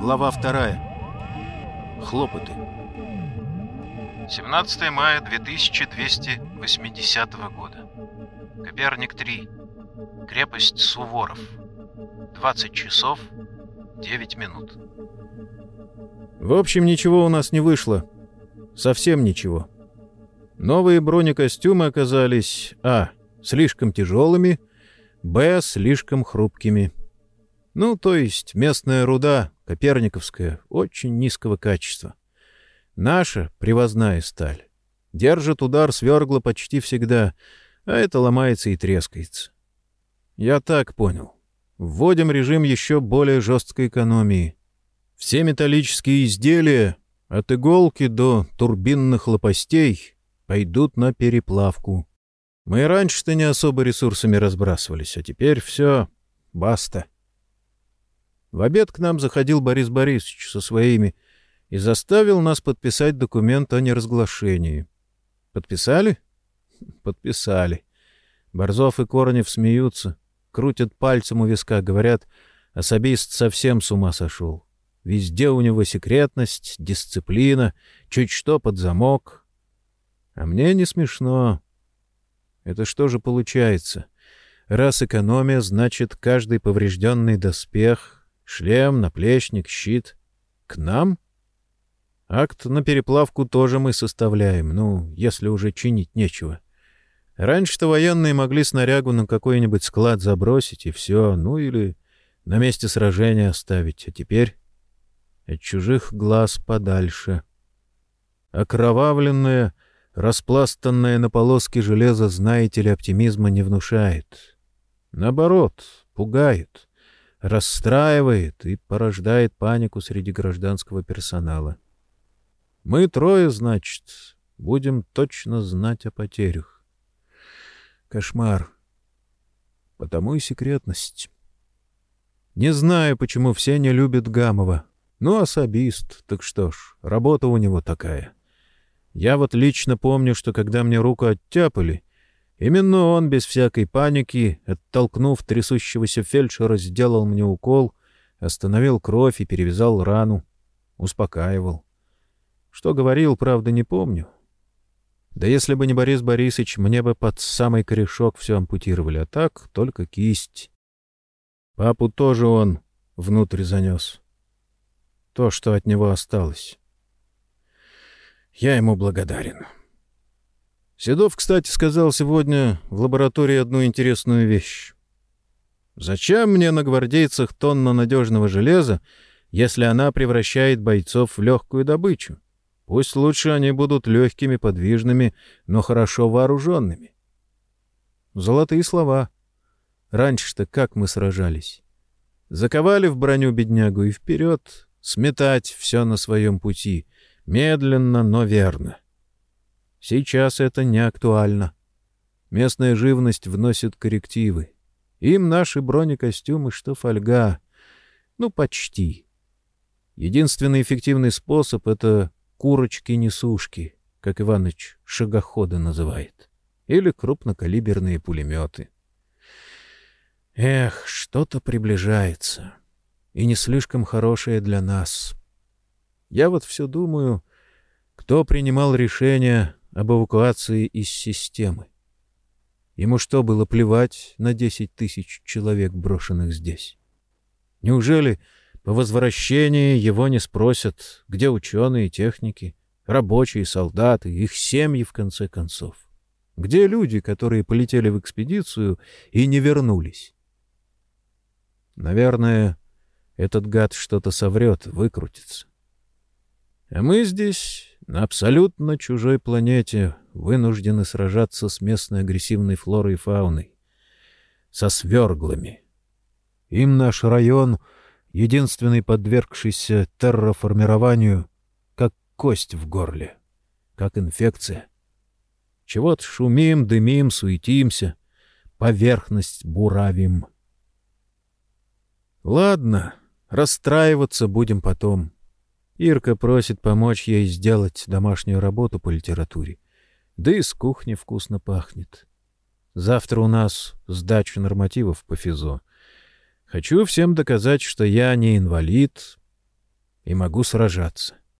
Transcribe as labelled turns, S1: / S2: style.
S1: Глава вторая. Хлопоты. 17 мая 2280 года. Коперник 3. Крепость Суворов. 20 часов 9 минут.
S2: В общем, ничего у нас не вышло. Совсем ничего. Новые бронекостюмы оказались а. слишком тяжелыми, б. слишком хрупкими. Ну, то есть местная руда, коперниковская, очень низкого качества. Наша привозная сталь держит удар свергла почти всегда, а это ломается и трескается. Я так понял. Вводим режим еще более жесткой экономии. Все металлические изделия, от иголки до турбинных лопастей, пойдут на переплавку. Мы раньше-то не особо ресурсами разбрасывались, а теперь все, баста. В обед к нам заходил Борис Борисович со своими и заставил нас подписать документ о неразглашении. Подписали? Подписали. Борзов и Коронев смеются, крутят пальцем у виска, говорят, особист совсем с ума сошел. Везде у него секретность, дисциплина, чуть что под замок. А мне не смешно. Это что же получается? Раз экономия, значит, каждый поврежденный доспех Шлем, наплечник, щит. К нам? Акт на переплавку тоже мы составляем, ну, если уже чинить нечего. Раньше-то военные могли снарягу на какой-нибудь склад забросить, и все, ну или на месте сражения оставить, а теперь от чужих глаз подальше. Окровавленное, распластанное на полоски железо, знаете ли, оптимизма не внушает. Наоборот, пугает расстраивает и порождает панику среди гражданского персонала. Мы трое, значит, будем точно знать о потерях. Кошмар. Потому и секретность. Не знаю, почему все не любят Гамова. Ну, особист, так что ж, работа у него такая. Я вот лично помню, что когда мне руку оттяпали, Именно он, без всякой паники, оттолкнув трясущегося фельдшера, сделал мне укол, остановил кровь и перевязал рану. Успокаивал. Что говорил, правда, не помню. Да если бы не Борис Борисович, мне бы под самый корешок все ампутировали, а так только кисть. Папу тоже он внутрь занес. То, что от него осталось. Я ему благодарен. Седов, кстати, сказал сегодня в лаборатории одну интересную вещь. «Зачем мне на гвардейцах тонна надежного железа, если она превращает бойцов в легкую добычу? Пусть лучше они будут легкими, подвижными, но хорошо вооруженными». Золотые слова. Раньше-то как мы сражались? Заковали в броню беднягу и вперед, сметать все на своем пути, медленно, но верно. — Сейчас это не актуально. Местная живность вносит коррективы. Им наши бронекостюмы, что фольга. Ну, почти. Единственный эффективный способ — это курочки-несушки, как Иваныч шагоходы называет. Или крупнокалиберные пулеметы. Эх, что-то приближается. И не слишком хорошее для нас. Я вот все думаю, кто принимал решение об эвакуации из системы. Ему что, было плевать на десять тысяч человек, брошенных здесь? Неужели по возвращении его не спросят, где ученые, техники, рабочие, солдаты, их семьи, в конце концов? Где люди, которые полетели в экспедицию и не вернулись? Наверное, этот гад что-то соврет, выкрутится. А мы здесь на абсолютно чужой планете вынуждены сражаться с местной агрессивной флорой и фауной. Со сверглами. Им наш район, единственный подвергшийся терраформированию, как кость в горле, как инфекция. Чего-то шумим, дымим, суетимся, поверхность буравим. Ладно, расстраиваться будем потом. — Ирка просит помочь ей сделать домашнюю работу по литературе. Да и с кухни вкусно пахнет. Завтра у нас сдача нормативов по физо. Хочу всем доказать, что я не инвалид, и могу сражаться.